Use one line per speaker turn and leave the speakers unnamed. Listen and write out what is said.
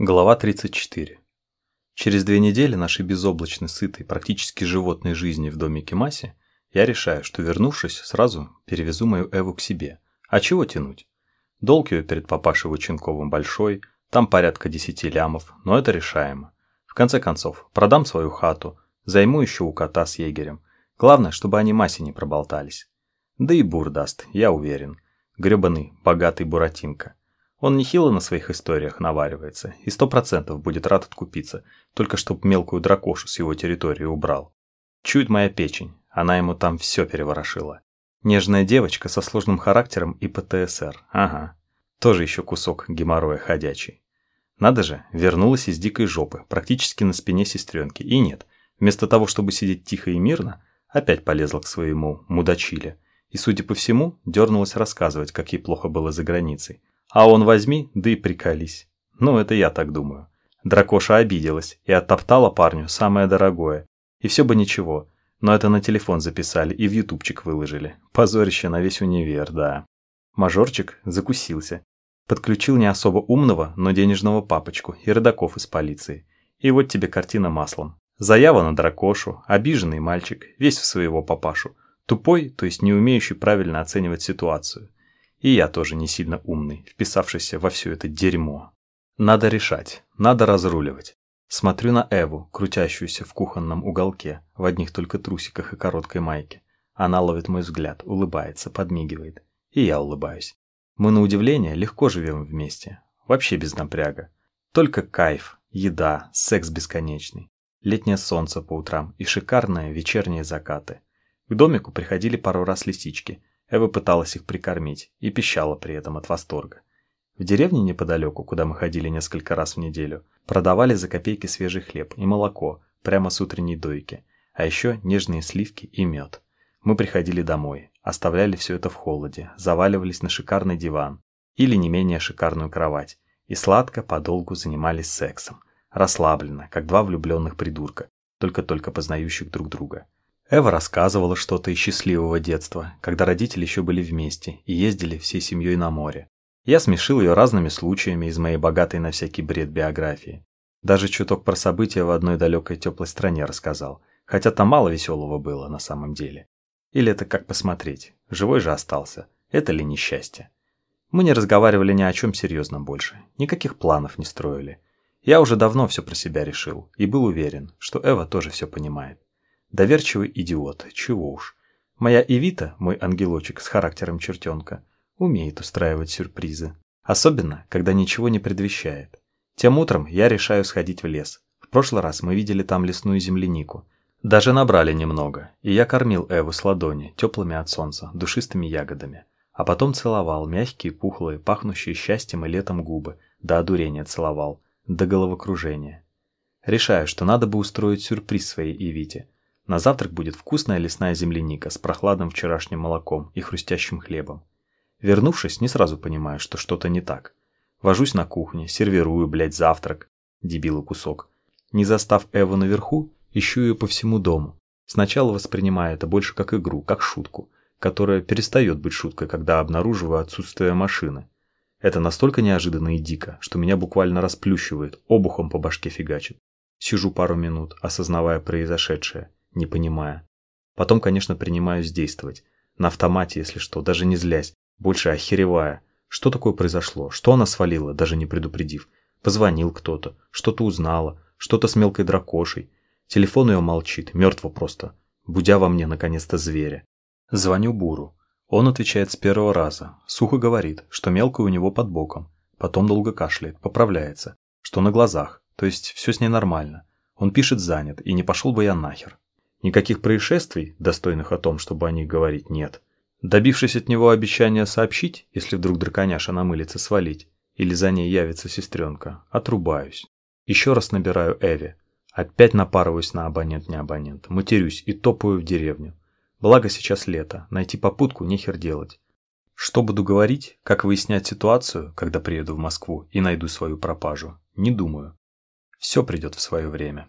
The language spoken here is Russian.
Глава 34. Через две недели нашей безоблачно сытой, практически животной жизни в домике Маси, я решаю, что вернувшись, сразу перевезу мою Эву к себе. А чего тянуть? Долг ее перед папашей Ученковым большой, там порядка десяти лямов, но это решаемо. В конце концов, продам свою хату, займу еще у кота с егерем. Главное, чтобы они Масе не проболтались. Да и бур даст, я уверен. Гребаный, богатый буратинка. Он нехило на своих историях наваривается и сто процентов будет рад откупиться, только чтоб мелкую дракошу с его территории убрал. Чует моя печень, она ему там все переворошила. Нежная девочка со сложным характером и ПТСР, ага. Тоже еще кусок геморроя ходячий. Надо же, вернулась из дикой жопы, практически на спине сестренки. И нет, вместо того, чтобы сидеть тихо и мирно, опять полезла к своему мудачиле. И, судя по всему, дернулась рассказывать, как ей плохо было за границей. А он возьми, да и приколись. Ну, это я так думаю. Дракоша обиделась и оттоптала парню самое дорогое. И все бы ничего, но это на телефон записали и в ютубчик выложили. Позорище на весь универ, да. Мажорчик закусился. Подключил не особо умного, но денежного папочку и родаков из полиции. И вот тебе картина маслом. Заява на дракошу, обиженный мальчик, весь в своего папашу. Тупой, то есть не умеющий правильно оценивать ситуацию. И я тоже не сильно умный, вписавшийся во все это дерьмо. Надо решать, надо разруливать. Смотрю на Эву, крутящуюся в кухонном уголке, в одних только трусиках и короткой майке. Она ловит мой взгляд, улыбается, подмигивает. И я улыбаюсь. Мы на удивление легко живем вместе. Вообще без напряга. Только кайф, еда, секс бесконечный. Летнее солнце по утрам и шикарные вечерние закаты. К домику приходили пару раз лисички, Эва пыталась их прикормить и пищала при этом от восторга. В деревне неподалеку, куда мы ходили несколько раз в неделю, продавали за копейки свежий хлеб и молоко прямо с утренней дойки, а еще нежные сливки и мед. Мы приходили домой, оставляли все это в холоде, заваливались на шикарный диван или не менее шикарную кровать и сладко подолгу занимались сексом, расслабленно, как два влюбленных придурка, только-только познающих друг друга. Эва рассказывала что-то из счастливого детства, когда родители еще были вместе и ездили всей семьей на море. Я смешил ее разными случаями из моей богатой на всякий бред биографии. Даже чуток про события в одной далекой теплой стране рассказал, хотя там мало веселого было на самом деле. Или это как посмотреть, живой же остался, это ли несчастье? Мы не разговаривали ни о чем серьезном больше, никаких планов не строили. Я уже давно все про себя решил и был уверен, что Эва тоже все понимает. Доверчивый идиот, чего уж. Моя Эвита, мой ангелочек с характером чертенка, умеет устраивать сюрпризы. Особенно, когда ничего не предвещает. Тем утром я решаю сходить в лес. В прошлый раз мы видели там лесную землянику. Даже набрали немного, и я кормил Эву с ладони, теплыми от солнца, душистыми ягодами. А потом целовал мягкие, пухлые, пахнущие счастьем и летом губы, до одурения целовал, до головокружения. Решаю, что надо бы устроить сюрприз своей Ивите, на завтрак будет вкусная лесная земляника с прохладным вчерашним молоком и хрустящим хлебом. Вернувшись, не сразу понимаю, что что-то не так. Вожусь на кухне, сервирую, блядь, завтрак. Дебилу кусок. Не застав Эву наверху, ищу ее по всему дому. Сначала воспринимаю это больше как игру, как шутку, которая перестает быть шуткой, когда обнаруживаю отсутствие машины. Это настолько неожиданно и дико, что меня буквально расплющивает, обухом по башке фигачит. Сижу пару минут, осознавая произошедшее, не понимая. Потом, конечно, принимаюсь действовать. На автомате, если что, даже не злясь, больше охеревая. Что такое произошло? Что она свалила, даже не предупредив? Позвонил кто-то, что-то узнала, что-то с мелкой дракошей. Телефон ее молчит, мертво просто, будя во мне наконец-то зверя. Звоню Буру. Он отвечает с первого раза, сухо говорит, что мелкая у него под боком. Потом долго кашляет, поправляется, что на глазах, то есть все с ней нормально. Он пишет занят, и не пошел бы я нахер. Никаких происшествий, достойных о том, чтобы о них говорить, нет. Добившись от него обещания сообщить, если вдруг драконяша намылится свалить, или за ней явится сестренка, отрубаюсь. Еще раз набираю Эви. Опять напарываюсь на абонент-не абонент, матерюсь и топаю в деревню. Благо сейчас лето, найти попутку нехер делать. Что буду говорить, как выяснять ситуацию, когда приеду в Москву и найду свою пропажу, не думаю. Все придет в свое время.